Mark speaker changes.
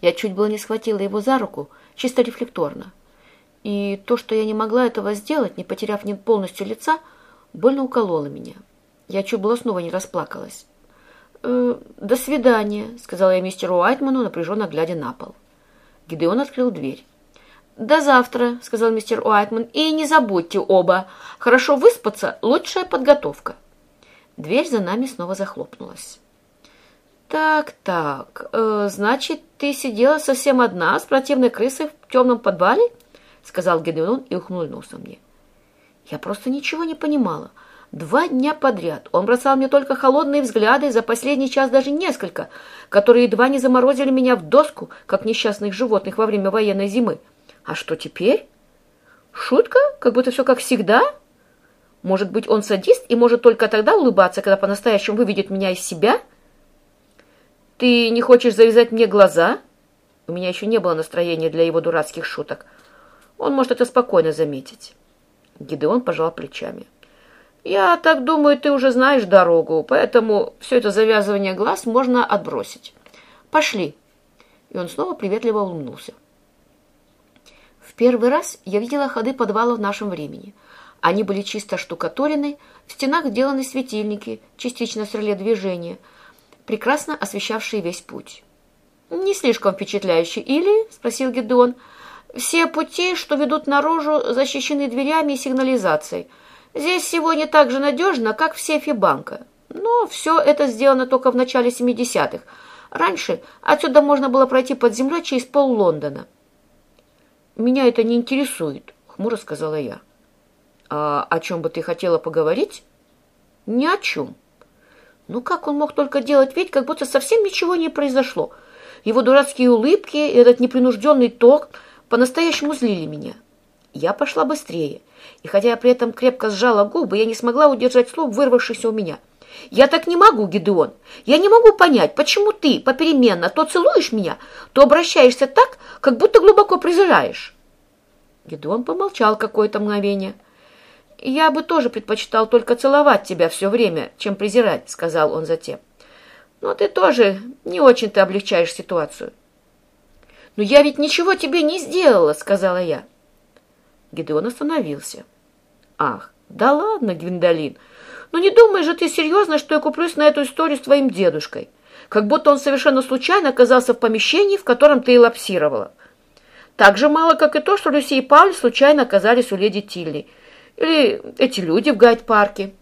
Speaker 1: Я чуть было не схватила его за руку, чисто рефлекторно. И то, что я не могла этого сделать, не потеряв ни полностью лица, больно укололо меня. Я чуть было снова не расплакалась. «Э, «До свидания», — сказала я мистеру Уайтману, напряженно глядя на пол. Гидеон открыл дверь. «До завтра», — сказал мистер Уайтман. «И не забудьте оба. Хорошо выспаться — лучшая подготовка». Дверь за нами снова захлопнулась. «Так, так, э, значит, ты сидела совсем одна с противной крысой в темном подвале?» — сказал Гедеон и ухмыльнулся мне. Я просто ничего не понимала. Два дня подряд он бросал мне только холодные взгляды, за последний час даже несколько, которые едва не заморозили меня в доску, как несчастных животных во время военной зимы. А что теперь? Шутка? Как будто все как всегда? Может быть, он садист и может только тогда улыбаться, когда по-настоящему выведет меня из себя?» «Ты не хочешь завязать мне глаза?» У меня еще не было настроения для его дурацких шуток. Он может это спокойно заметить. Гидеон пожал плечами. «Я так думаю, ты уже знаешь дорогу, поэтому все это завязывание глаз можно отбросить. Пошли!» И он снова приветливо улыбнулся. В первый раз я видела ходы подвала в нашем времени. Они были чисто штукатурены, в стенах сделаны светильники, частично с реле движения – прекрасно освещавшие весь путь. «Не слишком впечатляющий, или?» – спросил Гедеон. «Все пути, что ведут наружу, защищены дверями и сигнализацией. Здесь всего не так же надежно, как в сейфе банка. Но все это сделано только в начале 70-х. Раньше отсюда можно было пройти под землей через пол Лондона». «Меня это не интересует», – хмуро сказала я. «А о чем бы ты хотела поговорить?» «Ни о чем». Ну как он мог только делать вид, как будто совсем ничего не произошло? Его дурацкие улыбки и этот непринужденный ток по-настоящему злили меня. Я пошла быстрее, и хотя я при этом крепко сжала губы, я не смогла удержать слов, вырвавшийся у меня. «Я так не могу, Гидеон. Я не могу понять, почему ты попеременно то целуешь меня, то обращаешься так, как будто глубоко презираешь». Гидеон помолчал какое-то мгновение – «Я бы тоже предпочитал только целовать тебя все время, чем презирать», — сказал он затем. «Но ты тоже не очень-то облегчаешь ситуацию». «Но я ведь ничего тебе не сделала», — сказала я. Гедеон остановился. «Ах, да ладно, Гвиндолин, ну не думай же ты серьезно, что я куплюсь на эту историю с твоим дедушкой, как будто он совершенно случайно оказался в помещении, в котором ты элапсировала. Так же мало, как и то, что Люси и Пауль случайно оказались у леди Тилли, или эти люди в гайд-парке.